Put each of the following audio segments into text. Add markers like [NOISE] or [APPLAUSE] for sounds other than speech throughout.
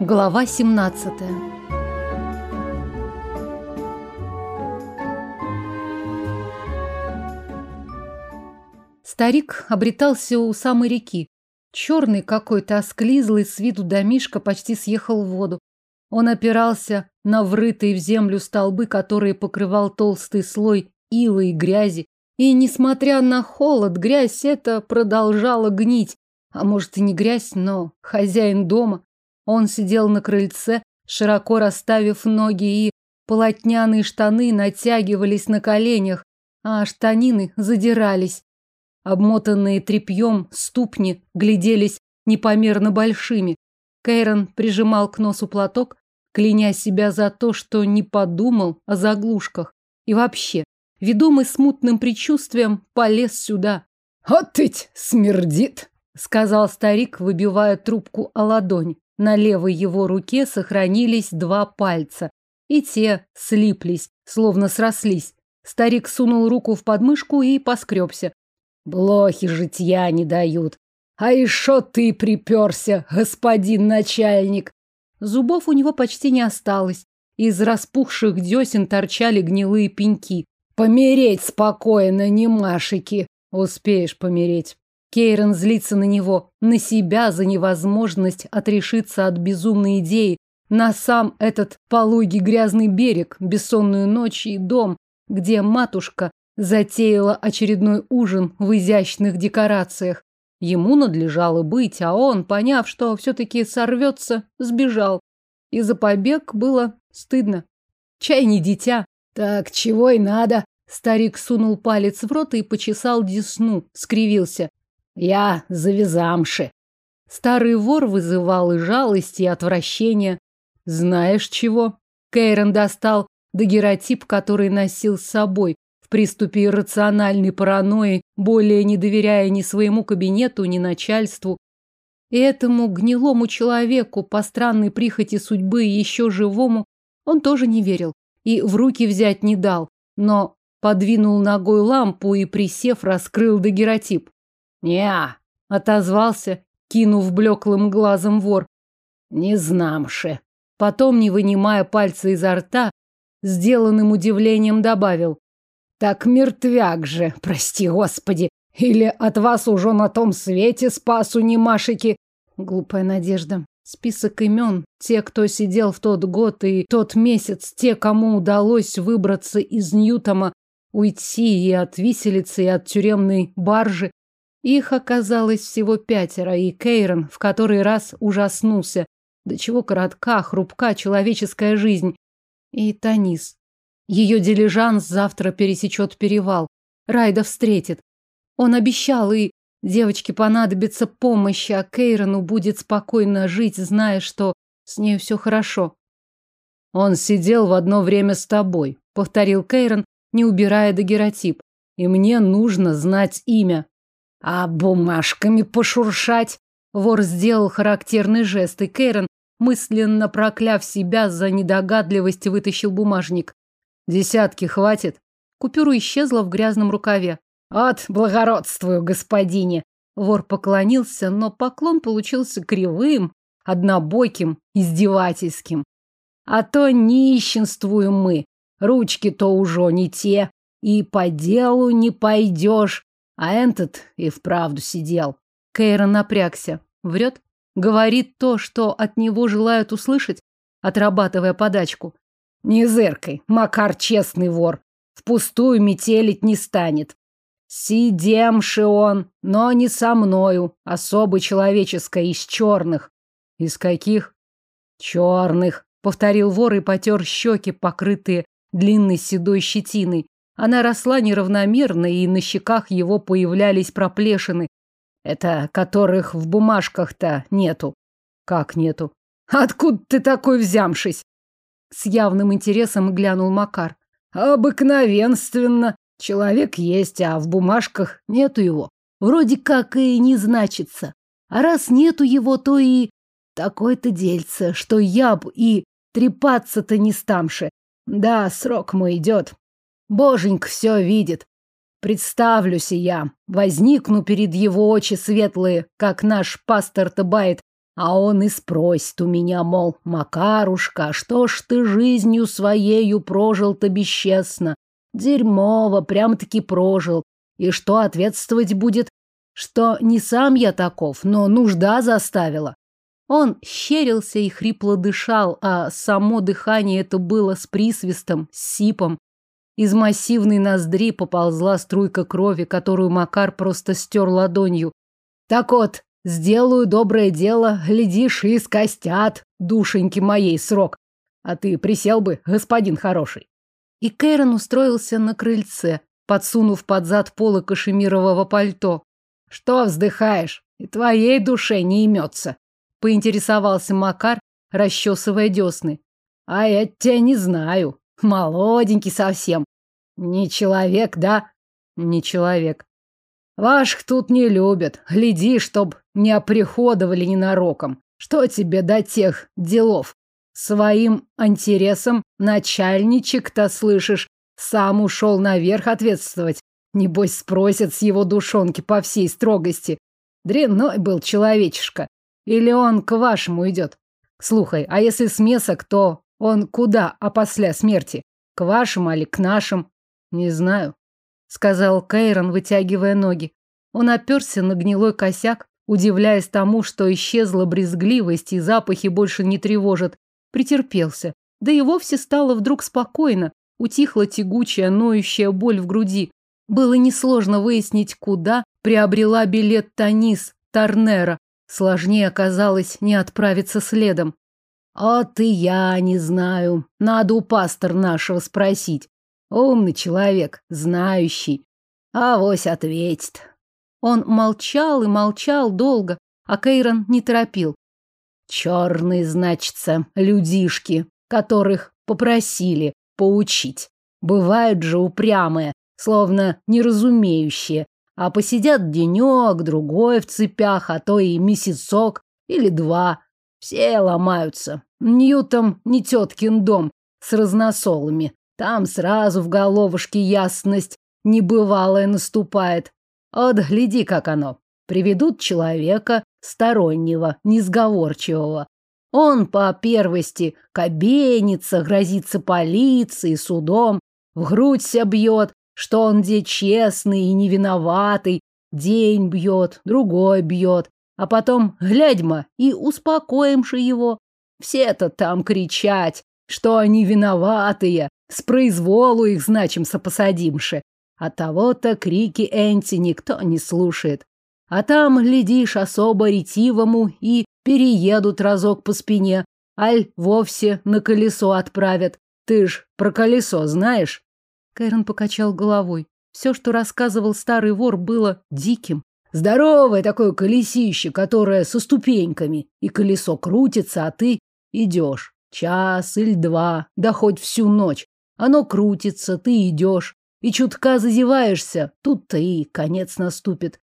Глава 17 Старик обретался у самой реки. Черный какой-то осклизлый с виду домишка почти съехал в воду. Он опирался на врытые в землю столбы, которые покрывал толстый слой илы и грязи. И, несмотря на холод, грязь эта продолжала гнить. А может и не грязь, но хозяин дома. Он сидел на крыльце, широко расставив ноги, и полотняные штаны натягивались на коленях, а штанины задирались. Обмотанные тряпьем ступни гляделись непомерно большими. Кейрон прижимал к носу платок, кляня себя за то, что не подумал о заглушках. И вообще, ведомый смутным предчувствием, полез сюда. «Вот ведь смердит!» — сказал старик, выбивая трубку о ладонь. На левой его руке сохранились два пальца, и те слиплись, словно срослись. Старик сунул руку в подмышку и поскребся. Блохи житья не дают. А еще ты приперся, господин начальник. Зубов у него почти не осталось. Из распухших десен торчали гнилые пеньки. Помереть спокойно, не машики. Успеешь помереть. Кейрон злится на него, на себя за невозможность отрешиться от безумной идеи, на сам этот пологий грязный берег, бессонную ночь и дом, где матушка затеяла очередной ужин в изящных декорациях. Ему надлежало быть, а он, поняв, что все-таки сорвется, сбежал. И за побег было стыдно. Чай не дитя. Так чего и надо. Старик сунул палец в рот и почесал десну, скривился. Я завязамши. Старый вор вызывал и жалость, и отвращение. Знаешь чего? Кейрон достал дагеротип, который носил с собой, в приступе иррациональной паранойи, более не доверяя ни своему кабинету, ни начальству. И этому гнилому человеку, по странной прихоти судьбы еще живому, он тоже не верил и в руки взять не дал, но подвинул ногой лампу и, присев, раскрыл дагеротип. «Не-а», отозвался, кинув блеклым глазом вор. «Не знамше». Потом, не вынимая пальца изо рта, сделанным удивлением добавил. «Так мертвяк же, прости господи, или от вас уже на том свете спасу не машики?» Глупая надежда. Список имен, те, кто сидел в тот год и тот месяц, те, кому удалось выбраться из Ньютома, уйти и от виселицы, и от тюремной баржи, их оказалось всего пятеро, и Кейрон в который раз ужаснулся. До чего коротка, хрупка человеческая жизнь. И Танис. Ее дилижанс завтра пересечет перевал. Райда встретит. Он обещал, и девочке понадобится помощь, а Кейрону будет спокойно жить, зная, что с ней все хорошо. Он сидел в одно время с тобой, повторил Кейрон, не убирая дагеротип. И мне нужно знать имя. А бумажками пошуршать? Вор сделал характерный жест, и Кейрон, мысленно прокляв себя за недогадливость, вытащил бумажник. Десятки хватит? Купюра исчезла в грязном рукаве. От благородствую, господине. Вор поклонился, но поклон получился кривым, однобоким, издевательским. А то нищенствуем мы. Ручки-то уже не те. И по делу не пойдешь. А этот и вправду сидел. Кейрон напрягся. Врет? Говорит то, что от него желают услышать, отрабатывая подачку. Не зыркой, Макар честный вор. Впустую метелить не станет. Сидемши он, но не со мною, особо человеческое из черных. Из каких? Черных, повторил вор и потер щеки, покрытые длинной седой щетиной. Она росла неравномерно, и на щеках его появлялись проплешины. Это которых в бумажках-то нету. Как нету? Откуда ты такой взямшись? С явным интересом глянул Макар. Обыкновенственно. Человек есть, а в бумажках нету его. Вроде как и не значится. А раз нету его, то и такое-то дельце, что я б и трепаться-то не стамше. Да, срок мой идет. Боженька все видит. Представлюсь я, возникну перед его очи светлые, как наш пастор Табайт, А он и спросит у меня, мол, Макарушка, что ж ты жизнью своею прожил-то бесчестно? Дерьмово, прям-таки прожил. И что ответствовать будет? Что не сам я таков, но нужда заставила. Он щерился и хрипло дышал, а само дыхание это было с присвистом, с сипом. Из массивной ноздри поползла струйка крови, которую Макар просто стер ладонью. Так вот, сделаю доброе дело, глядишь, и скостят, душеньки моей, срок. А ты присел бы, господин хороший. И Кэрон устроился на крыльце, подсунув под зад полы кашемирового пальто. Что вздыхаешь? И твоей душе не имется. Поинтересовался Макар, расчесывая десны. А я тебя не знаю. Молоденький совсем. Не человек, да? Не человек. Ваших тут не любят. Гляди, чтоб не оприходовали ненароком. Что тебе до тех делов? Своим интересом начальничек-то, слышишь, сам ушел наверх ответствовать. Небось, спросят с его душонки по всей строгости. Дрянной был человечишка. Или он к вашему идет? Слухай, а если смесок, то он куда опосля смерти? К вашим или к нашим? Не знаю, сказал Кейрон, вытягивая ноги. Он оперся на гнилой косяк, удивляясь тому, что исчезла брезгливость и запахи больше не тревожат. Претерпелся. Да и вовсе стало вдруг спокойно. Утихла тягучая, ноющая боль в груди. Было несложно выяснить, куда приобрела билет Танис Тарнера. Сложнее оказалось не отправиться следом. А ты я не знаю. Надо у пастор нашего спросить. Умный человек, знающий. Авось ответит. Он молчал и молчал долго, а Кейрон не торопил. Черные, значится, людишки, которых попросили поучить. Бывают же упрямые, словно неразумеющие, а посидят денек, другой в цепях, а то и месяцок или два. Все ломаются. Ньютом не теткин дом с разносолами. Там сразу в головушке ясность небывалая наступает. Вот гляди, как оно. Приведут человека стороннего, несговорчивого. Он по первости кабенится, грозится полицией, судом, в грудь себя бьет, что он где честный и невиноватый, день бьет, другой бьет, а потом глядьма и успокоимши его. Все-то там кричать, что они виноватые, с произволу их, значимся, посадимши. А того-то крики Энти никто не слушает. А там, глядишь, особо ретивому и переедут разок по спине, аль вовсе на колесо отправят. Ты ж про колесо знаешь? Кайрон покачал головой. Все, что рассказывал старый вор, было диким. Здоровое такое колесище, которое со ступеньками, и колесо крутится, а ты идешь. Час или два, да хоть всю ночь. Оно крутится, ты идешь. И чутка зазеваешься, тут-то и конец наступит.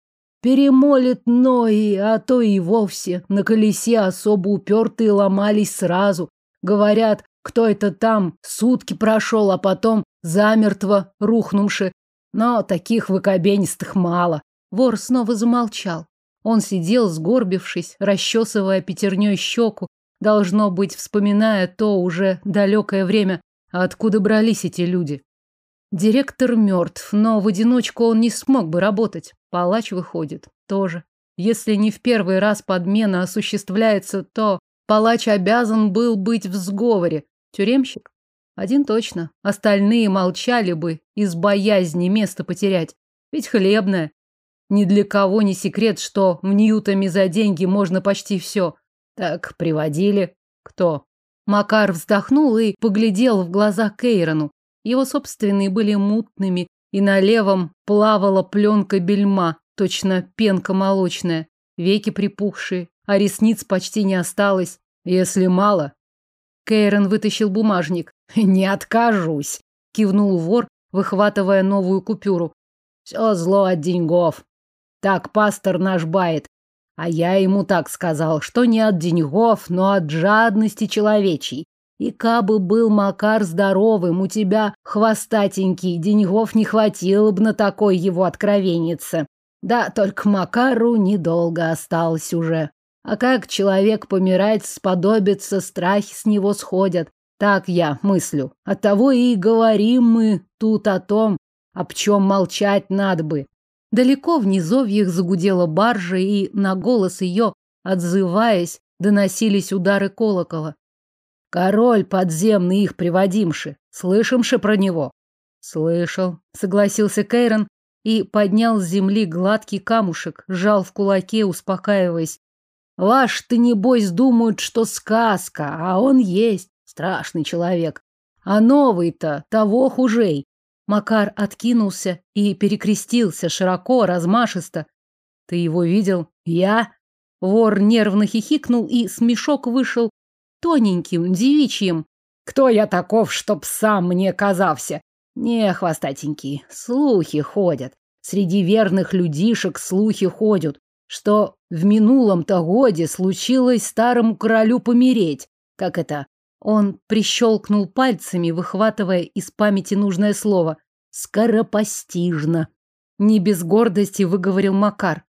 Перемолит ноги, а то и вовсе на колесе особо упертые ломались сразу. Говорят, кто это там сутки прошел, а потом замертво рухнувши. Но таких выкобенистых мало. Вор снова замолчал. Он сидел, сгорбившись, расчесывая пятерней щеку, должно быть, вспоминая то уже далекое время, откуда брались эти люди. Директор мертв, но в одиночку он не смог бы работать. Палач выходит тоже. Если не в первый раз подмена осуществляется, то палач обязан был быть в сговоре. Тюремщик? Один точно. Остальные молчали бы из боязни место потерять. Ведь хлебное. Ни для кого не секрет, что в Ньютами за деньги можно почти все. Так приводили. Кто? Макар вздохнул и поглядел в глаза Кейрону. Его собственные были мутными, и на левом плавала пленка бельма, точно пенка молочная, веки припухшие, а ресниц почти не осталось. Если мало, Кейрон вытащил бумажник. [LAUGHS] «Не откажусь», — кивнул вор, выхватывая новую купюру. «Все зло от деньгов. Так пастор наш бает. А я ему так сказал, что не от деньгов, но от жадности человечей. И кабы был Макар здоровым, у тебя хвостатенький, деньгов не хватило бы на такой его откровеннице. Да, только Макару недолго осталось уже. А как человек помирать сподобится, страхи с него сходят. Так я мыслю. Оттого и говорим мы тут о том, об чем молчать надо бы. Далеко в низовьях загудела баржа, и на голос ее, отзываясь, доносились удары колокола. Король подземный их приводимши. Слышимши про него? Слышал, согласился Кейрон и поднял с земли гладкий камушек, сжал в кулаке, успокаиваясь. Ваш-то, небось, думают, что сказка, а он есть. Страшный человек. А новый-то того хужей. Макар откинулся и перекрестился широко, размашисто. Ты его видел? Я? Вор нервно хихикнул, и смешок вышел тоненьким, девичьим. Кто я таков, чтоб сам мне казався? Не, хвостатенький, слухи ходят. Среди верных людишек слухи ходят, что в минулом-то годе случилось старому королю помереть. Как это? Он прищелкнул пальцами, выхватывая из памяти нужное слово. Скоропостижно. Не без гордости выговорил Макар.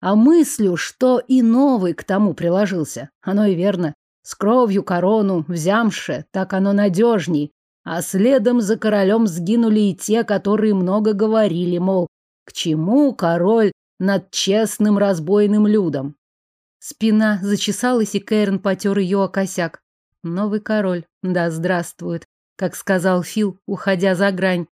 А мыслю, что и новый к тому приложился. Оно и верно. С кровью корону взямше, так оно надежней. А следом за королем сгинули и те, которые много говорили, мол, к чему король над честным разбойным людом. Спина зачесалась, и Кэрн потер ее о косяк. Новый король, да здравствует, как сказал Фил, уходя за грань.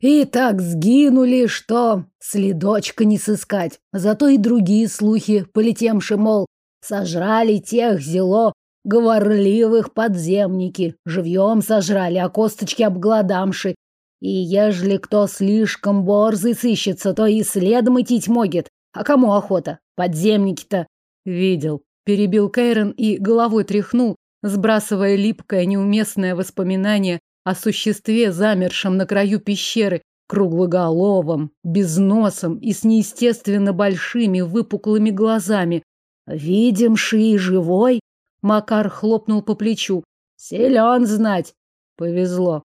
И так сгинули, что следочка не сыскать. Зато и другие слухи, полетемши, мол, сожрали тех зело говорливых подземники, живьем сожрали, а косточки обгладамши. И ежели кто слишком борзый сыщется, то и следом идти могет. А кому охота? Подземники-то. Видел. Перебил Кейрон и головой тряхнул, сбрасывая липкое, неуместное воспоминание о существе, замершем на краю пещеры, круглоголовом, без носом и с неестественно большими выпуклыми глазами. «Видимши и живой?» Макар хлопнул по плечу. «Силен знать!» «Повезло!»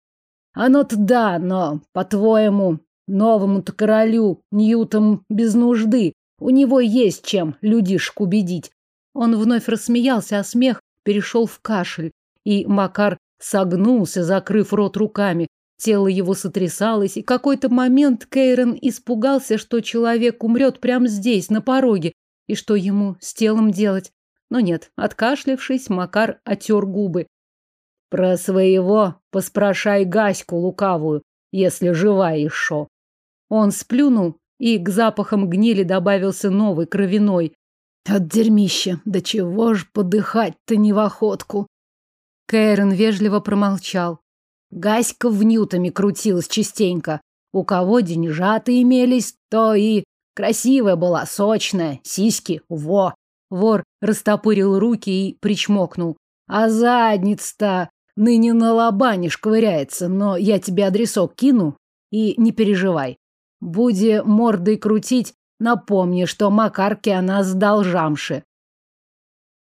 «Оно-то да, но, по-твоему, новому-то королю Ньютом без нужды. У него есть чем людишек убедить». Он вновь рассмеялся, а смех перешел в кашель, и Макар согнулся, закрыв рот руками. Тело его сотрясалось, и какой-то момент Кейрон испугался, что человек умрет прямо здесь, на пороге, и что ему с телом делать. Но нет, откашлявшись, Макар отер губы. «Про своего поспрашай Гаську лукавую, если жива еще». Он сплюнул, и к запахам гнили добавился новый, кровяной. От дерьмища, да чего ж подыхать-то не в охотку. Кэрен вежливо промолчал. Гаська в нютами крутилась частенько. У кого деньжата имелись, то и красивая была, сочная, сиськи, во. Вор растопырил руки и причмокнул. А задница-то ныне на лобане шковыряется, но я тебе адресок кину и не переживай. Буде мордой крутить, Напомни, что Макарке она сдал жамши.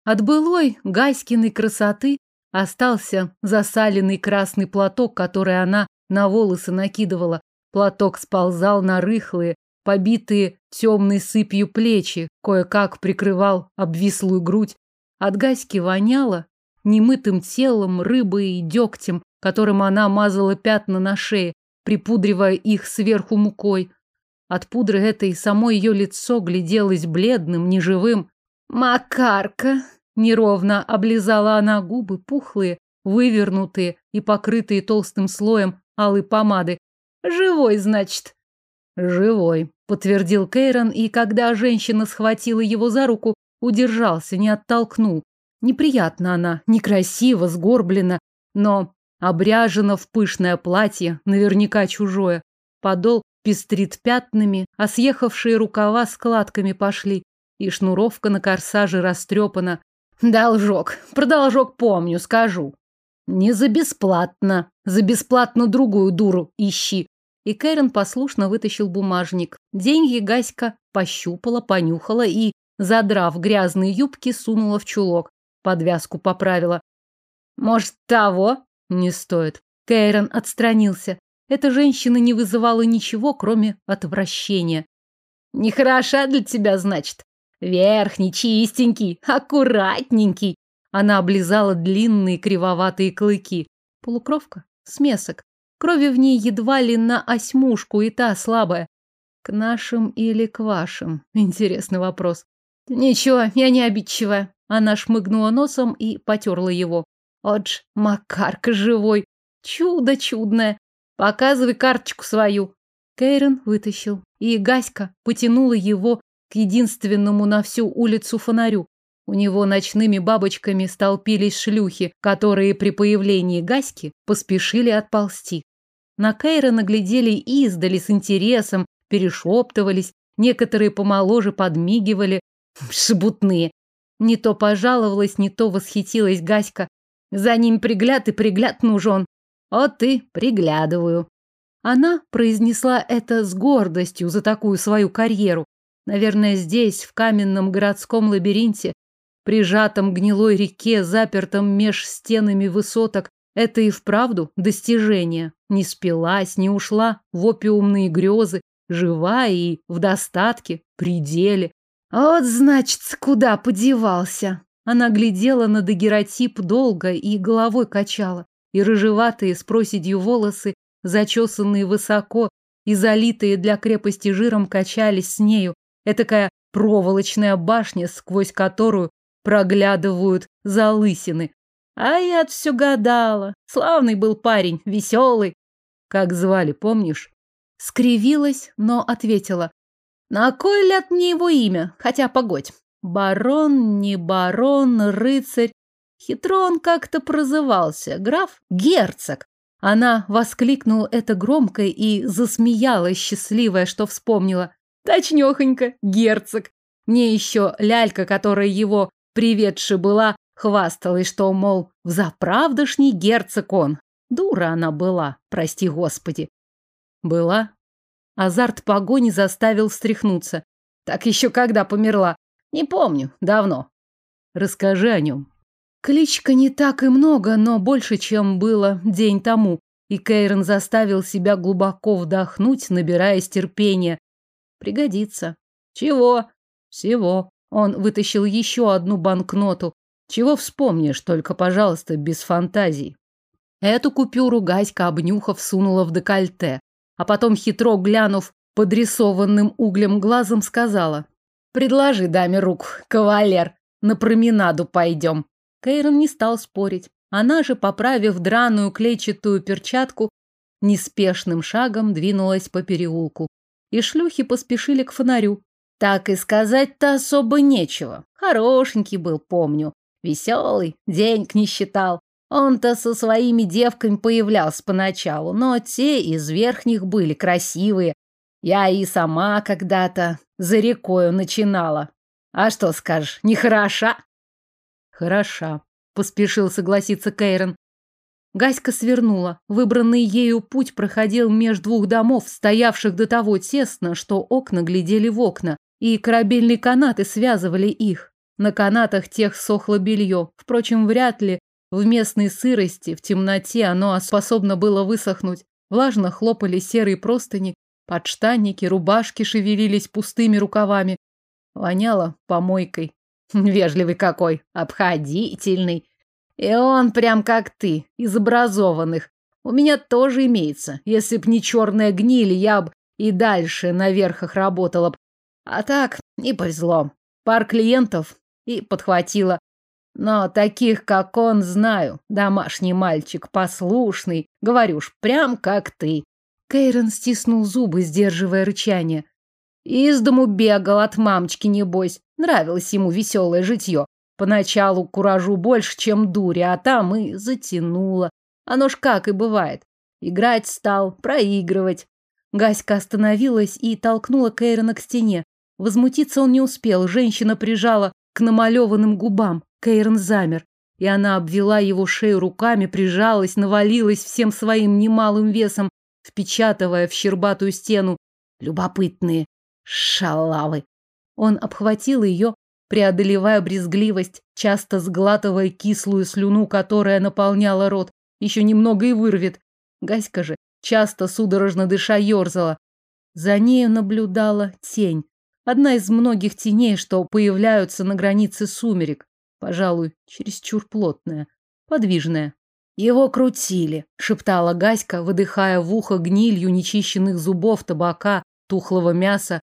От былой Гаськиной красоты остался засаленный красный платок, который она на волосы накидывала. Платок сползал на рыхлые, побитые темной сыпью плечи, кое-как прикрывал обвислую грудь. От Гаськи воняло немытым телом, рыбой и дегтем, которым она мазала пятна на шее, припудривая их сверху мукой. От пудры этой само ее лицо гляделось бледным, неживым. «Макарка!» Неровно облизала она губы, пухлые, вывернутые и покрытые толстым слоем алой помады. «Живой, значит?» «Живой», — подтвердил Кейрон, и когда женщина схватила его за руку, удержался, не оттолкнул. Неприятно она, некрасиво, сгорблена, но обряжена в пышное платье, наверняка чужое. Подол пестрит пятнами, а съехавшие рукава складками пошли, и шнуровка на корсаже растрепана. Должок, про должок помню, скажу. Не за бесплатно, за бесплатно другую дуру ищи. И Кэрен послушно вытащил бумажник. Деньги Гаська пощупала, понюхала и, задрав грязные юбки, сунула в чулок. Подвязку поправила. Может, того? Не стоит. Кэрен отстранился. Эта женщина не вызывала ничего, кроме отвращения. Нехороша для тебя, значит. Верхний, чистенький, аккуратненький. Она облизала длинные кривоватые клыки. Полукровка? Смесок. Крови в ней едва ли на осьмушку, и та слабая. К нашим или к вашим? Интересный вопрос. Ничего, я не обидчивая. Она шмыгнула носом и потерла его. Отж, Макарка живой. Чудо чудное. Показывай карточку свою. Кейрон вытащил, и Гаська потянула его к единственному на всю улицу фонарю. У него ночными бабочками столпились шлюхи, которые при появлении Гаськи поспешили отползти. На Кейра наглядели издали с интересом, перешептывались, некоторые помоложе подмигивали. Шебутные. Не то пожаловалась, не то восхитилась Гаська. За ним пригляд и пригляд нужен. Вот и приглядываю. Она произнесла это с гордостью за такую свою карьеру. Наверное, здесь, в каменном городском лабиринте, прижатом гнилой реке, запертом меж стенами высоток, это и вправду достижение. Не спилась, не ушла в опиумные грезы, жива и в достатке, пределе. Вот, значит, куда подевался. Она глядела на дагеротип долго и головой качала, и рыжеватые с проседью волосы, зачесанные высоко и залитые для крепости жиром, качались с нею. Этакая проволочная башня, сквозь которую проглядывают залысины. А я все гадала. Славный был парень, веселый. Как звали, помнишь? Скривилась, но ответила. На кой ляд мне его имя? Хотя, погодь. Барон, не барон, рыцарь. Хитро он как-то прозывался. Граф? Герцог. Она воскликнула это громко и засмеялась, счастливая, что вспомнила. Точнёхонько, герцог. Мне еще лялька, которая его приведши была, хвасталась, что, мол, взаправдошний герцог он. Дура она была, прости господи. Была. Азарт погони заставил встряхнуться. Так еще когда померла? Не помню, давно. Расскажи о нем. Кличка не так и много, но больше, чем было день тому. И Кейрон заставил себя глубоко вдохнуть, набираясь терпения. Пригодится. Чего? Всего. Он вытащил еще одну банкноту. Чего вспомнишь, только, пожалуйста, без фантазий. Эту купюру Гаська, обнюхав, сунула в декольте, а потом, хитро глянув подрисованным углем глазом, сказала. «Предложи даме рук, кавалер, на променаду пойдем». Кейрон не стал спорить. Она же, поправив драную клетчатую перчатку, неспешным шагом двинулась по переулку. И шлюхи поспешили к фонарю. Так и сказать-то особо нечего. Хорошенький был, помню. Веселый, денег не считал. Он-то со своими девками появлялся поначалу, но те из верхних были красивые. Я и сама когда-то за рекою начинала. А что скажешь, не хороша? Поспешил согласиться Кейрон. Гаська свернула. Выбранный ею путь проходил меж двух домов, стоявших до того тесно, что окна глядели в окна, и корабельные канаты связывали их. На канатах тех сохло белье. Впрочем, вряд ли в местной сырости, в темноте оно способно было высохнуть. Влажно хлопали серые простыни, подштанники, рубашки шевелились пустыми рукавами. Воняло помойкой. Вежливый какой, обходительный. И он прям как ты, из образованных. У меня тоже имеется. Если б не черная гниль, я б и дальше на верхах работала б. А так, не повезло. Пар клиентов и подхватила. Но таких, как он, знаю. Домашний мальчик, послушный. Говорю ж, прям как ты. Кейрон стиснул зубы, сдерживая рычание. Из дому бегал от мамочки, небось. Нравилось ему веселое житье. Поначалу куражу больше, чем дури, а там и затянуло. Оно ж как и бывает. Играть стал, проигрывать. Гаська остановилась и толкнула Кейрона к стене. Возмутиться он не успел. Женщина прижала к намалеванным губам. Кейрон замер. И она обвела его шею руками, прижалась, навалилась всем своим немалым весом, впечатывая в щербатую стену. Любопытные шалавы. Он обхватил ее, преодолевая брезгливость, часто сглатывая кислую слюну, которая наполняла рот. Еще немного и вырвет. Гаська же, часто судорожно дыша, ерзала. За нею наблюдала тень. Одна из многих теней, что появляются на границе сумерек. Пожалуй, чересчур плотная, подвижная. Его крутили, шептала Гаська, выдыхая в ухо гнилью нечищенных зубов, табака, тухлого мяса.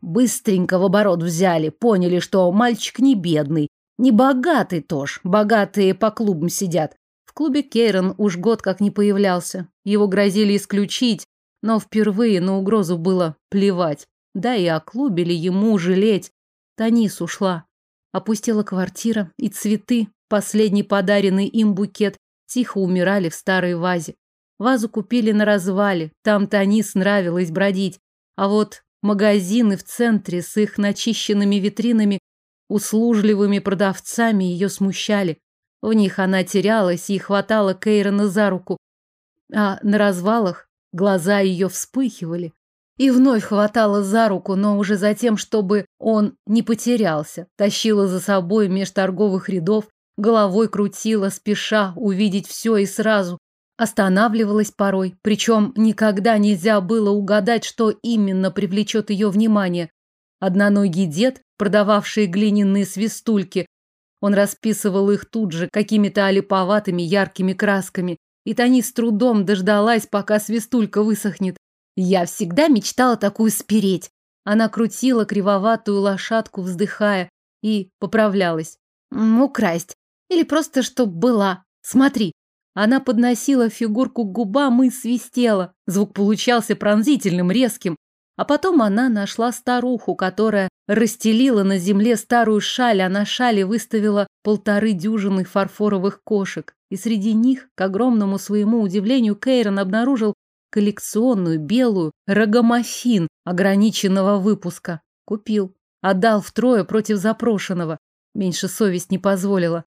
Быстренько в оборот взяли, поняли, что мальчик не бедный, не богатый тоже. Богатые по клубам сидят. В клубе Кейрон уж год как не появлялся. Его грозили исключить, но впервые на угрозу было плевать. Да и о клубе ли ему жалеть. Танис ушла. Опустила квартира и цветы, последний подаренный им букет, тихо умирали в старой вазе. Вазу купили на развале, там Танис нравилось бродить. А вот магазины в центре с их начищенными витринами, услужливыми продавцами ее смущали. В них она терялась и хватала Кейрона за руку. А на развалах глаза ее вспыхивали. И вновь хватала за руку, но уже за тем, чтобы он не потерялся. Тащила за собой меж торговых рядов, головой крутила, спеша увидеть все и сразу. Останавливалась порой, причем никогда нельзя было угадать, что именно привлечет ее внимание. Одноногий дед, продававший глиняные свистульки, он расписывал их тут же какими-то олиповатыми яркими красками, и Тани с трудом дождалась, пока свистулька высохнет. Я всегда мечтала такую спереть. Она крутила кривоватую лошадку, вздыхая, и поправлялась. Украсть. Или просто чтоб была. Смотри. Она подносила фигурку к губам и свистела. Звук получался пронзительным, резким. А потом она нашла старуху, которая расстелила на земле старую шаль, а на шале выставила полторы дюжины фарфоровых кошек. И среди них, к огромному своему удивлению, Кейрон обнаружил коллекционную белую рогомофин ограниченного выпуска. Купил. Отдал втрое против запрошенного. Меньше совесть не позволила.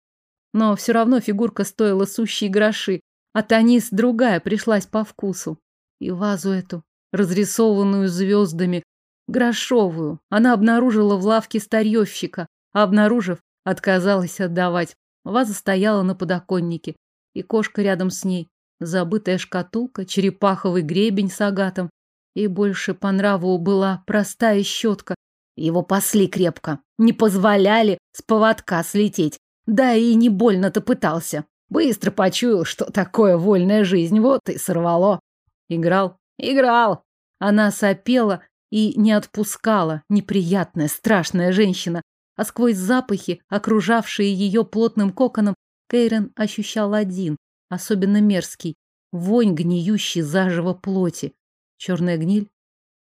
Но все равно фигурка стоила сущие гроши, а Танис другая пришлась по вкусу. И вазу эту, разрисованную звездами, грошовую, она обнаружила в лавке старьевщика, а обнаружив, отказалась отдавать. Ваза стояла на подоконнике, и кошка рядом с ней. Забытая шкатулка, черепаховый гребень с агатом. И больше по нраву была простая щетка. Его пасли крепко. Не позволяли с поводка слететь. Да и не больно-то пытался. Быстро почуял, что такое вольная жизнь. Вот и сорвало. Играл? Играл. Она сопела и не отпускала. Неприятная, страшная женщина. А сквозь запахи, окружавшие ее плотным коконом, Кейрен ощущал один, особенно мерзкий. Вонь гниющей заживо плоти. Черная гниль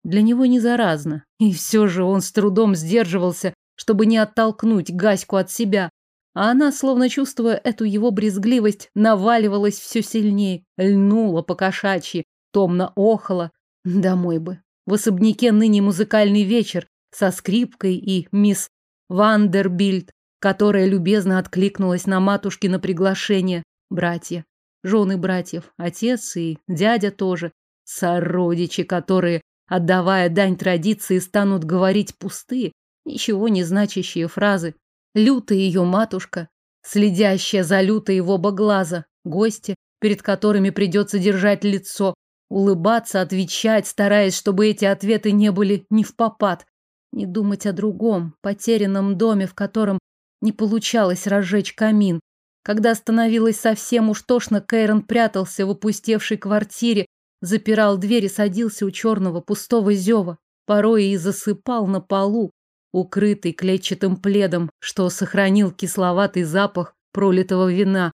для него не заразна. И все же он с трудом сдерживался, чтобы не оттолкнуть Гаську от себя. А она, словно чувствуя эту его брезгливость, наваливалась все сильнее, льнула по кошачьи, томно охала. Домой бы. В особняке ныне музыкальный вечер со скрипкой и мисс Вандербильд, которая любезно откликнулась на матушкино приглашение. Братья жены братьев, отец и дядя тоже, сородичи, которые, отдавая дань традиции, станут говорить пустые, ничего не значащие фразы. Лютая ее матушка, следящая за лютой его оба глаза, гости, перед которыми придется держать лицо, улыбаться, отвечать, стараясь, чтобы эти ответы не были ни в попад, не думать о другом, потерянном доме, в котором не получалось разжечь камин, когда становилось совсем уж тошно, Кейрон прятался в опустевшей квартире, запирал дверь и садился у черного пустого зева, порой и засыпал на полу, укрытый клетчатым пледом, что сохранил кисловатый запах пролитого вина,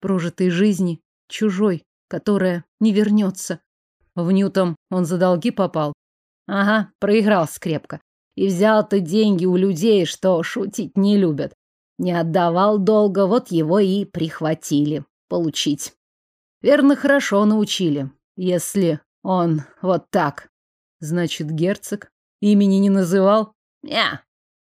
прожитой жизни, чужой, которая не вернется. В Ньютом он за долги попал. Ага, проиграл скрепко. И взял-то деньги у людей, что шутить не любят. Не отдавал долго, вот его и прихватили. Получить. Верно, хорошо научили. Если он вот так. Значит, герцог имени не называл? Не.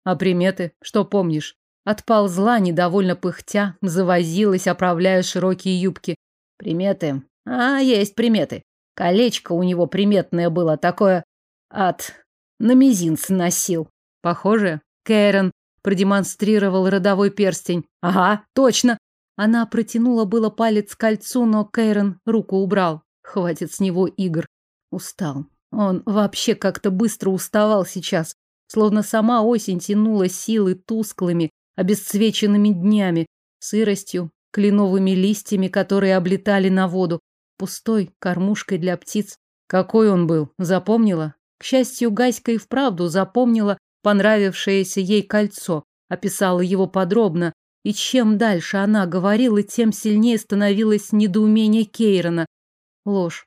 А приметы, что помнишь? Отползла, недовольно пыхтя, завозилась, оправляя широкие юбки. Приметы? А, есть приметы. Колечко у него приметное было, такое от... На мизинце носил. Похоже, Кэрон продемонстрировал родовой перстень. Ага, точно. Она протянула было палец к кольцу, но Кейрон руку убрал. Хватит с него игр. Устал. Он вообще как-то быстро уставал сейчас. Словно сама осень тянула силы тусклыми, обесцвеченными днями, сыростью, кленовыми листьями, которые облетали на воду, пустой кормушкой для птиц. Какой он был, запомнила? К счастью, Гаська и вправду запомнила понравившееся ей кольцо, описала его подробно, и чем дальше она говорила, тем сильнее становилось недоумение Кейрона. Ложь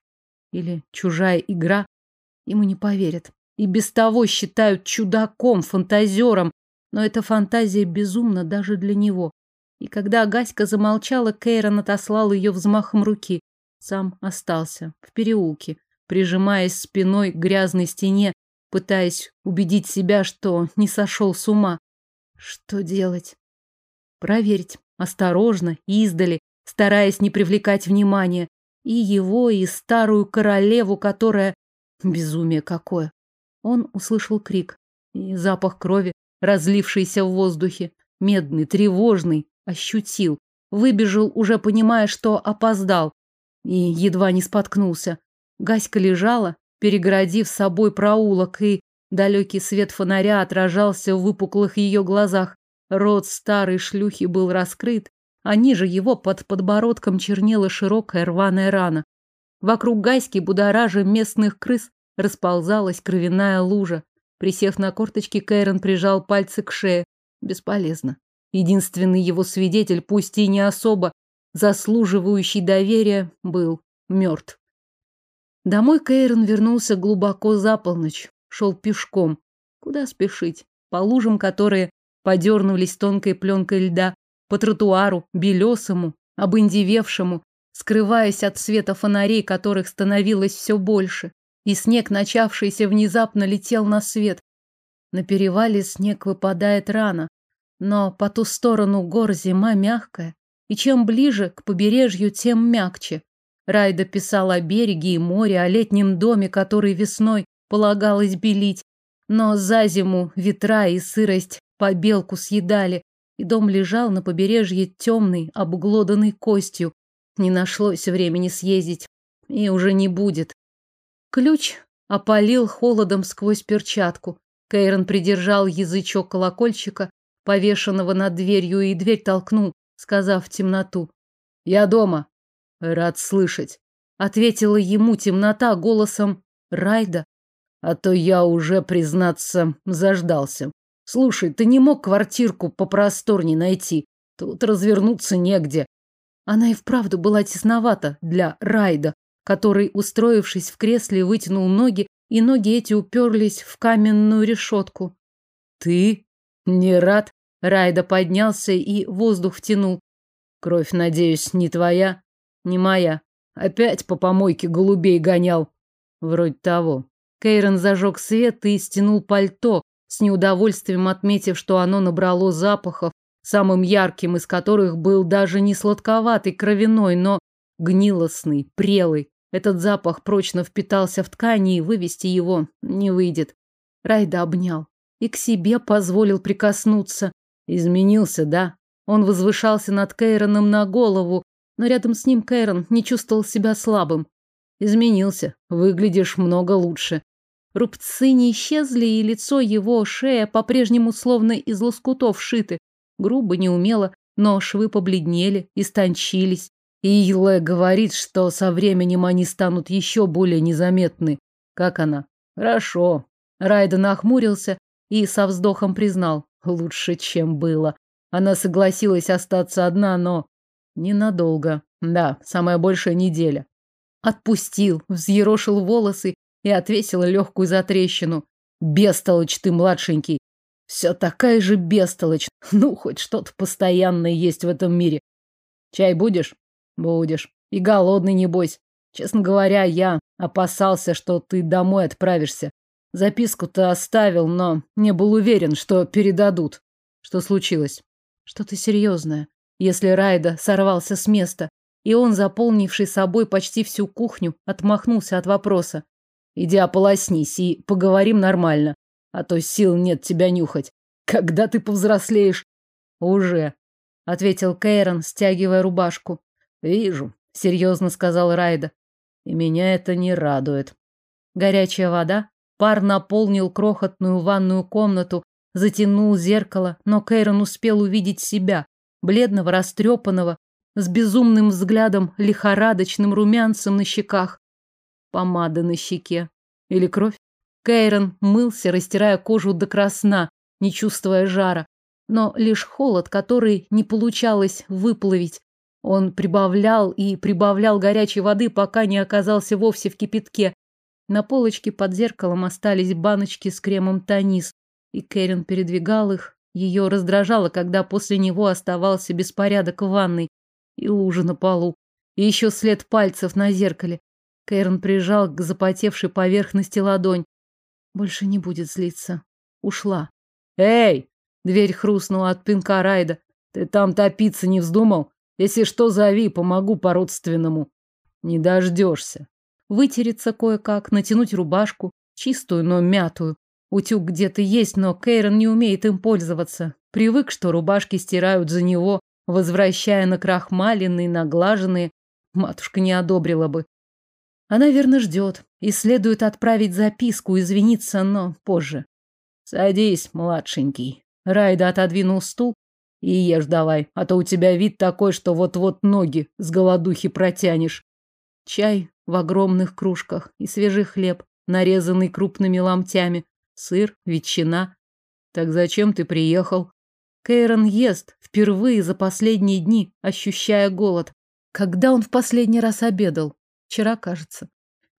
или чужая игра ему не поверят. И без того считают чудаком, фантазером, но эта фантазия безумна даже для него. И когда Агаська замолчала, Кейрон отослал ее взмахом руки. Сам остался в переулке, прижимаясь спиной к грязной стене, пытаясь убедить себя, что не сошел с ума. Что делать? Проверить. Осторожно, издали, стараясь не привлекать внимания. И его, и старую королеву, которая... Безумие какое. Он услышал крик и запах крови, разлившийся в воздухе. Медный, тревожный, ощутил. Выбежал, уже понимая, что опоздал. И едва не споткнулся. Гаська лежала, перегородив собой проулок, и далекий свет фонаря отражался в выпуклых ее глазах. Рот старой шлюхи был раскрыт, а ниже его под подбородком чернела широкая рваная рана. Вокруг Гаськи, будоража местных крыс, расползалась кровяная лужа. Присев на корточки, Кэрон прижал пальцы к шее. Бесполезно. Единственный его свидетель, пусть и не особо заслуживающий доверия, был мертв. Домой Кейрон вернулся глубоко за полночь. Шел пешком. Куда спешить? По лужам, которые подернулись тонкой пленкой льда, по тротуару, белесому, обындевевшему, скрываясь от света фонарей, которых становилось все больше. И снег, начавшийся внезапно, летел на свет. На перевале снег выпадает рано, но по ту сторону гор зима мягкая, и чем ближе к побережью, тем мягче. Райда писал о береге и море, о летнем доме, который весной полагалось белить, но за зиму ветра и сырость побелку съедали, и дом лежал на побережье темный, обглоданный костью. Не нашлось времени съездить, и уже не будет. Ключ опалил холодом сквозь перчатку. Кейрон придержал язычок колокольчика, повешенного над дверью, и дверь толкнул, сказав в темноту. «Я дома». «Рад слышать», — ответила ему темнота голосом Райда. «А то я уже, признаться, заждался. Слушай, ты не мог квартирку попросторней найти? Тут развернуться негде». Она и вправду была тесновата для Райда, который, устроившись в кресле, вытянул ноги, и ноги эти уперлись в каменную решетку. «Ты не рад?» Райда поднялся и воздух втянул. Кровь, надеюсь, не твоя? Не моя. Опять по помойке голубей гонял. Вроде того. Кейрон зажег свет и стянул пальто, с неудовольствием отметив, что оно набрало запахов, самым ярким из которых был даже не сладковатый кровяной, но гнилостный, прелый. Этот запах прочно впитался в ткани, и вывести его не выйдет. Райда обнял и к себе позволил прикоснуться. Изменился, да? Он возвышался над Кейроном на голову, но рядом с ним Кейрон не чувствовал себя слабым. Изменился. Выглядишь много лучше. Рубцы не исчезли, и лицо его, шея по-прежнему словно из лоскутов шиты. Грубо, неумело, но швы побледнели, истончились. И Илэ говорит, что со временем они станут еще более незаметны. Как она? Хорошо. Райден нахмурился и со вздохом признал. Лучше, чем было. Она согласилась остаться одна, но ненадолго. Да, самая большая неделя. Отпустил, взъерошил волосы и отвесил легкую затрещину. Бестолочь ты, младшенький. Все такая же бестолочь. Ну, хоть что-то постоянное есть в этом мире. Чай будешь? Будешь. И голодный, небось. Честно говоря, я опасался, что ты домой отправишься. Записку-то оставил, но не был уверен, что передадут. Что случилось? Что-то серьезное. Если Райда сорвался с места, и он, заполнивший собой почти всю кухню, отмахнулся от вопроса. Иди ополоснись и поговорим нормально, а то сил нет тебя нюхать. Когда ты повзрослеешь? Уже, ответил Кейрон, стягивая рубашку. Вижу, серьезно сказал Райда. И меня это не радует. Горячая вода? Пар наполнил крохотную ванную комнату, затянул зеркало, но Кейрон успел увидеть себя, бледного, растрепанного, с безумным взглядом, лихорадочным румянцем на щеках. Помада на щеке. Или кровь? Кейрон мылся, растирая кожу до красна, не чувствуя жара. Но лишь холод, который не получалось выплавить. Он прибавлял и прибавлял горячей воды, пока не оказался вовсе в кипятке. На полочке под зеркалом остались баночки с кремом Танис, и Кэрин передвигал их. Ее раздражало, когда после него оставался беспорядок в ванной и лужа на полу, и еще след пальцев на зеркале. Кэрон прижал к запотевшей поверхности ладонь. Больше не будет злиться. Ушла. «Эй!» — дверь хрустнула от пинка Райда. «Ты там топиться не вздумал? Если что, зови, помогу по-родственному». «Не дождешься». Вытереться кое-как, натянуть рубашку, чистую, но мятую. Утюг где-то есть, но Кейрон не умеет им пользоваться. Привык, что рубашки стирают за него, возвращая на крахмаленные, наглаженные. Матушка не одобрила бы. Она верно ждет и следует отправить записку, извиниться, но позже. Садись, младшенький. Райда отодвинул стул и ешь давай, а то у тебя вид такой, что вот-вот ноги с голодухи протянешь. Чай в огромных кружках и свежий хлеб, нарезанный крупными ломтями, сыр, ветчина. Так зачем ты приехал? Кейрон ест впервые за последние дни, ощущая голод. Когда он в последний раз обедал? Вчера, кажется.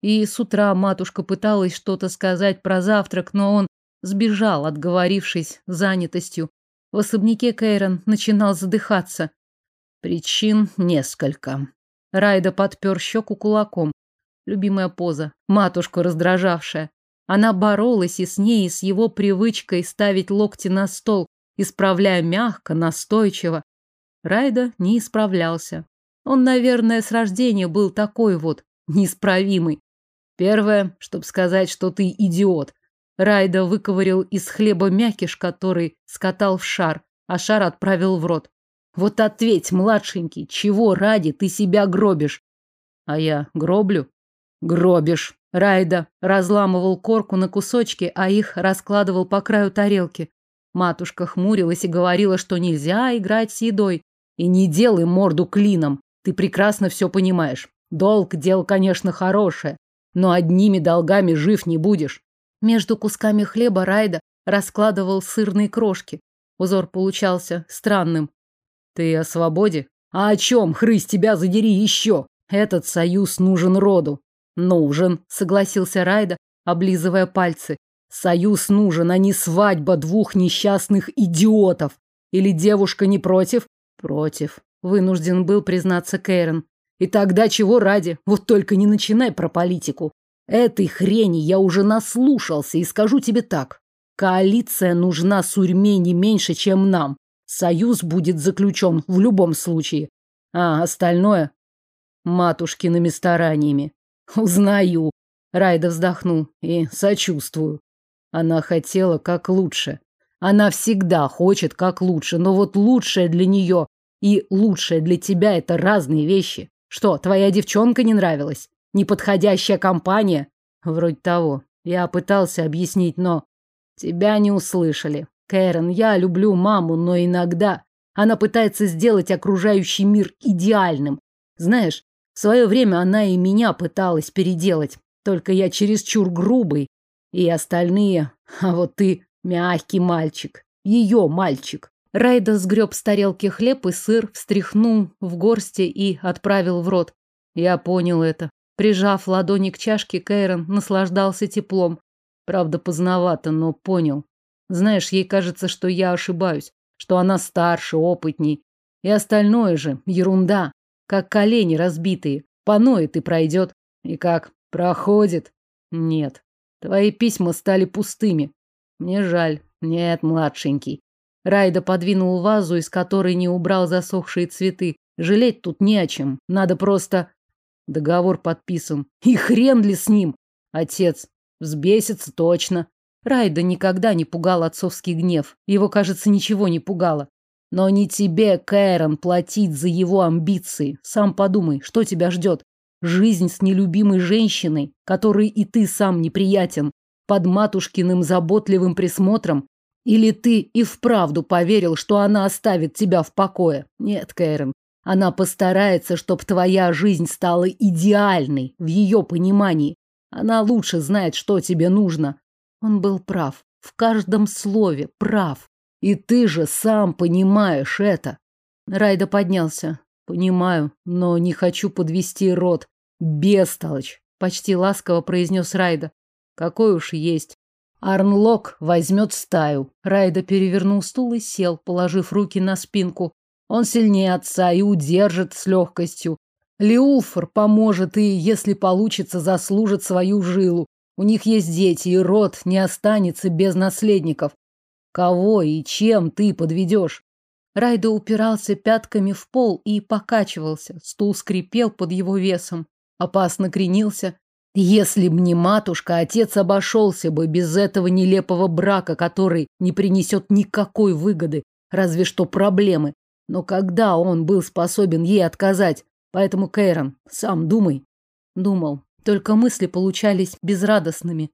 И с утра матушка пыталась что-то сказать про завтрак, но он сбежал, отговорившись занятостью. В особняке Кейрон начинал задыхаться. Причин несколько. Райда подпер щеку кулаком. Любимая поза. Матушка раздражавшая. Она боролась и с ней, и с его привычкой ставить локти на стол, исправляя мягко, настойчиво. Райда не исправлялся. Он, наверное, с рождения был такой вот, неисправимый. Первое, чтобы сказать, что ты идиот. Райда выковырил из хлеба мякиш, который скатал в шар, а шар отправил в рот. Вот ответь, младшенький, чего ради ты себя гробишь? А я гроблю? Гробишь. Райда разламывал корку на кусочки, а их раскладывал по краю тарелки. Матушка хмурилась и говорила, что нельзя играть с едой. И не делай морду клином. Ты прекрасно все понимаешь. Долг – дело, конечно, хорошее, но одними долгами жив не будешь. Между кусками хлеба Райда раскладывал сырные крошки. Узор получался странным. Ты о свободе? А о чем, хрысь, тебя задери еще? Этот союз нужен роду. Нужен, согласился Райда, облизывая пальцы. Союз нужен, а не свадьба двух несчастных идиотов. Или девушка не против? Против. Вынужден был признаться Кэрон. И тогда чего ради? Вот только не начинай про политику. Этой хрени я уже наслушался и скажу тебе так. Коалиция нужна Сурьме не меньше, чем нам. Союз будет заключен в любом случае. А остальное матушкиными стараниями. Узнаю. Райда вздохнул и сочувствую. Она хотела как лучше. Она всегда хочет как лучше, но вот лучшее для нее и лучшее для тебя это разные вещи. Что, твоя девчонка не нравилась? Неподходящая компания? Вроде того. Я пытался объяснить, но тебя не услышали. Кэрон, я люблю маму, но иногда она пытается сделать окружающий мир идеальным. Знаешь, в свое время она и меня пыталась переделать. Только я чересчур грубый, и остальные, [LAUGHS] а вот ты мягкий мальчик, ее мальчик. Райда сгреб с тарелки хлеб и сыр, встряхнул в горсти и отправил в рот. Я понял это. Прижав ладони к чашке, Кейрон наслаждался теплом. Правда, поздновато, но понял. Знаешь, ей кажется, что я ошибаюсь, что она старше, опытней. И остальное же ерунда, как колени разбитые. Поноет и пройдет. И как, проходит? Нет. Твои письма стали пустыми. Мне жаль. Нет, младшенький. Райда подвинул вазу, из которой не убрал засохшие цветы. Жалеть тут не о чем. Надо просто... Договор подписан. И хрен ли с ним? Отец взбесится точно. Райда никогда не пугал отцовский гнев. Его, кажется, ничего не пугало. Но не тебе, Кэрон, платить за его амбиции. Сам подумай, что тебя ждет. Жизнь с нелюбимой женщиной, которой и ты сам неприятен. под матушкиным заботливым присмотром? Или ты и вправду поверил, что она оставит тебя в покое? Нет, Кэрен, она постарается, чтобы твоя жизнь стала идеальной в ее понимании. Она лучше знает, что тебе нужно. Он был прав. В каждом слове прав. И ты же сам понимаешь это. Райда поднялся. Понимаю, но не хочу подвести рот. Бестолочь, почти ласково произнес Райда. Какой уж есть. Арнлок возьмет стаю. Райда перевернул стул и сел, положив руки на спинку. Он сильнее отца и удержит с легкостью. Леулфор поможет и, если получится, заслужит свою жилу. У них есть дети, и род не останется без наследников. Кого и чем ты подведешь? Райдо упирался пятками в пол и покачивался. Стул скрипел под его весом. Опасно кренился. Если б не матушка, отец обошелся бы без этого нелепого брака, который не принесет никакой выгоды, разве что проблемы. Но когда он был способен ей отказать? Поэтому, Кейрон, сам думай. Думал. Только мысли получались безрадостными.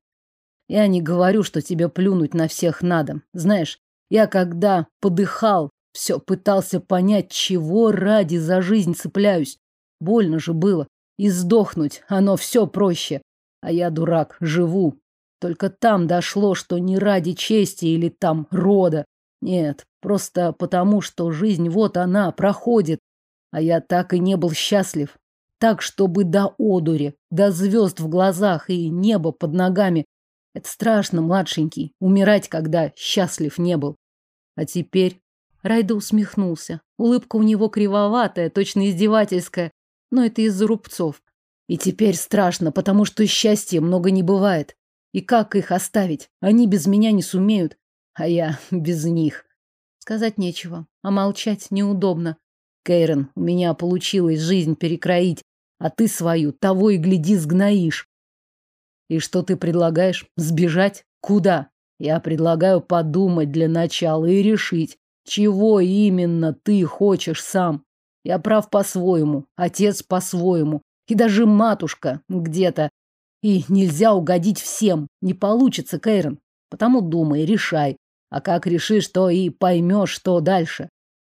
Я не говорю, что тебе плюнуть на всех надо. Знаешь, я когда подыхал, все пытался понять, чего ради за жизнь цепляюсь. Больно же было. И сдохнуть, оно все проще. А я, дурак, живу. Только там дошло, что не ради чести или там рода. Нет, просто потому, что жизнь вот она, проходит. А я так и не был счастлив. Так, чтобы до одури, до звезд в глазах и небо под ногами. Это страшно, младшенький, умирать, когда счастлив не был. А теперь Райда усмехнулся. Улыбка у него кривоватая, точно издевательская, но это из-за рубцов. И теперь страшно, потому что счастья много не бывает. И как их оставить? Они без меня не сумеют, а я [LAUGHS] без них. Сказать нечего, а молчать неудобно. Кейрон, у меня получилось жизнь перекроить, а ты свою того и гляди сгноишь. И что ты предлагаешь? Сбежать? Куда? Я предлагаю подумать для начала и решить, чего именно ты хочешь сам? Я прав по-своему, отец по-своему, и даже матушка где-то. И нельзя угодить всем. Не получится, Кейрон. Потому думай, решай. А как решишь, то и поймешь, что дальше.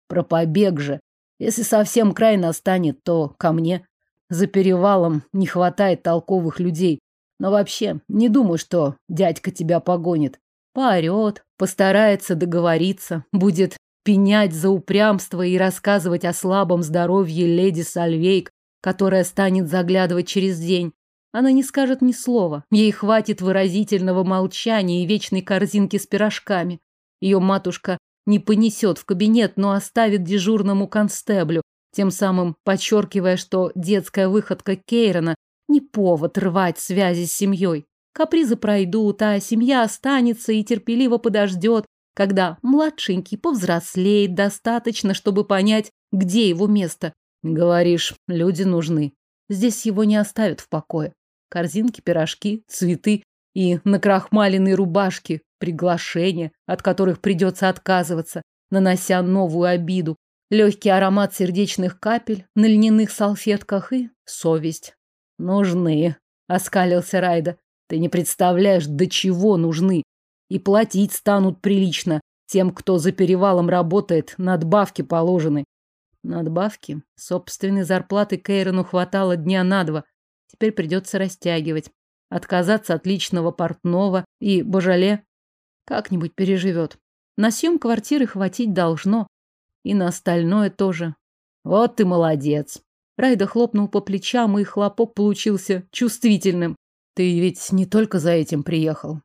Про побег же. Если совсем край настанет, то ко мне. За перевалом не хватает толковых людей. Но вообще, не думаю, что дядька тебя погонит. Поорет, постарается договориться, будет пенять за упрямство и рассказывать о слабом здоровье леди Сальвейк, которая станет заглядывать через день. Она не скажет ни слова. Ей хватит выразительного молчания и вечной корзинки с пирожками. Ее матушка не понесет в кабинет, но оставит дежурному констеблю, тем самым подчеркивая, что детская выходка Кейрона не повод рвать связи с семьей. Капризы пройдут, а семья останется и терпеливо подождет, когда младшенький повзрослеет достаточно, чтобы понять, где его место. Говоришь, люди нужны. Здесь его не оставят в покое. Корзинки, пирожки, цветы и накрахмаленные рубашки, приглашения, от которых придется отказываться, нанося новую обиду, легкий аромат сердечных капель на льняных салфетках и совесть. Нужны, оскалился Райда. Ты не представляешь, до чего нужны. И платить станут прилично. Тем, кто за перевалом работает, надбавки положены. Надбавки? Собственной зарплаты Кейрону хватало дня на два. Теперь придется растягивать. Отказаться от личного портного и Божале как-нибудь переживет. На съем квартиры хватить должно. И на остальное тоже. Вот ты молодец. Райда хлопнул по плечам, и хлопок получился чувствительным. Ты ведь не только за этим приехал.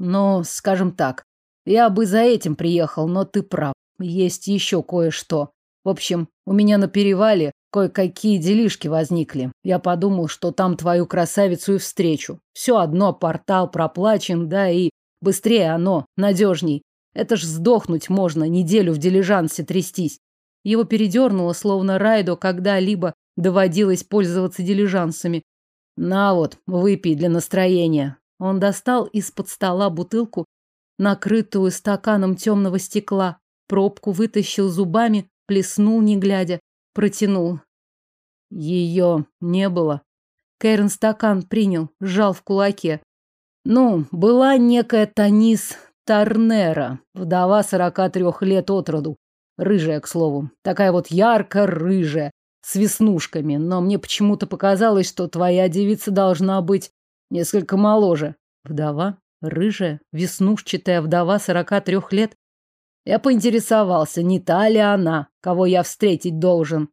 Но, скажем так, я бы за этим приехал, но ты прав. Есть еще кое-что. В общем, у меня на перевале кое-какие делишки возникли. Я подумал, что там твою красавицу и встречу. Все одно портал проплачен, да и быстрее оно, надежней. Это ж сдохнуть можно, неделю в дилижансе трястись. Его передернуло, словно Райдо когда-либо доводилось пользоваться дилижансами. На вот, выпей для настроения. Он достал из-под стола бутылку, накрытую стаканом темного стекла, пробку вытащил зубами, плеснул, не глядя, протянул. Ее не было. Кэрен стакан принял, сжал в кулаке. Ну, была некая Танис Тарнера, вдова сорока трех лет от роду. Рыжая, к слову. Такая вот ярко-рыжая, с веснушками. Но мне почему-то показалось, что твоя девица должна быть несколько моложе. Вдова? Рыжая? Веснушчатая вдова сорока трех лет? Я поинтересовался, не та ли она, кого я встретить должен.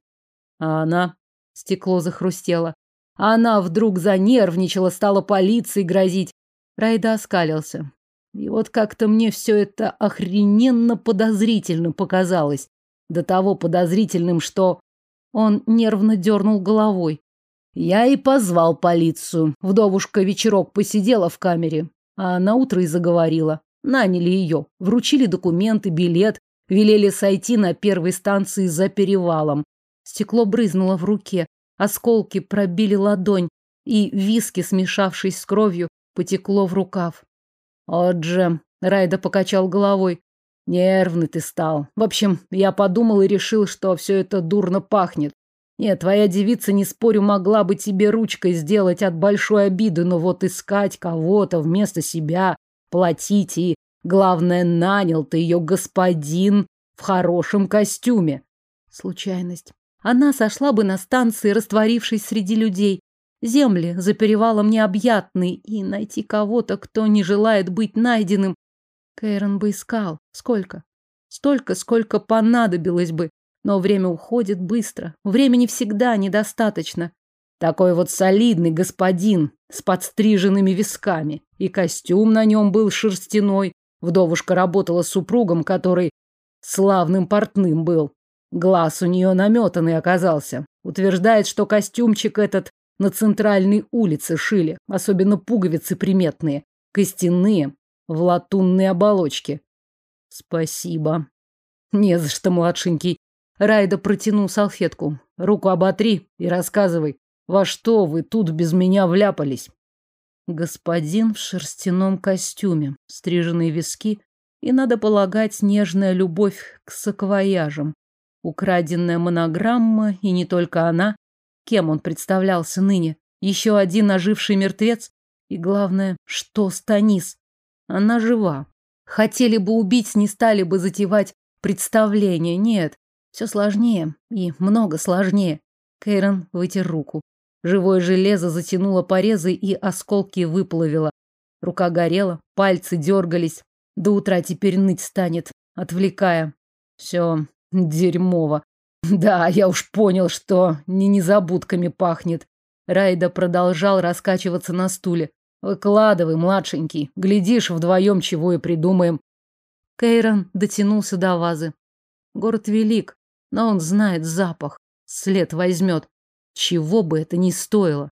А она... Стекло захрустело. А она вдруг занервничала, стала полиции грозить. Райда оскалился. И вот как-то мне все это охрененно подозрительно показалось. До того подозрительным, что он нервно дернул головой. Я и позвал полицию. Вдовушка вечерок посидела в камере, а на утро и заговорила. Наняли ее, вручили документы, билет, велели сойти на первой станции за перевалом. Стекло брызнуло в руке, осколки пробили ладонь, и виски, смешавшись с кровью, потекло в рукав. «От же!» — Райда покачал головой. «Нервный ты стал. В общем, я подумал и решил, что все это дурно пахнет. Нет, твоя девица, не спорю, могла бы тебе ручкой сделать от большой обиды, но вот искать кого-то вместо себя, платить и, главное, нанял ты ее господин в хорошем костюме. Случайность. Она сошла бы на станции, растворившись среди людей. Земли за перевалом необъятны, и найти кого-то, кто не желает быть найденным. Кэйрон бы искал. Сколько? Столько, сколько понадобилось бы. Но время уходит быстро. Времени всегда недостаточно. Такой вот солидный господин с подстриженными висками. И костюм на нем был шерстяной. Вдовушка работала с супругом, который славным портным был. Глаз у нее наметанный оказался. Утверждает, что костюмчик этот на центральной улице шили, особенно пуговицы приметные, костяные, в латунной оболочке. Спасибо. Не за что, младшенький. Райда протянул салфетку. Руку оботри и рассказывай, во что вы тут без меня вляпались. Господин в шерстяном костюме, стриженные виски и, надо полагать, нежная любовь к саквояжам. Украденная монограмма, и не только она. Кем он представлялся ныне? Еще один оживший мертвец? И главное, что Станис? Она жива. Хотели бы убить, не стали бы затевать представление. Нет, все сложнее и много сложнее. Кейрон вытер руку. Живое железо затянуло порезы и осколки выплавило. Рука горела, пальцы дергались. До утра теперь ныть станет, отвлекая. Все, Дерьмово. Да, я уж понял, что не незабудками пахнет. Райда продолжал раскачиваться на стуле. Выкладывай, младшенький. Глядишь, вдвоем чего и придумаем. Кейрон дотянулся до вазы. Город велик, но он знает запах. След возьмет. Чего бы это ни стоило.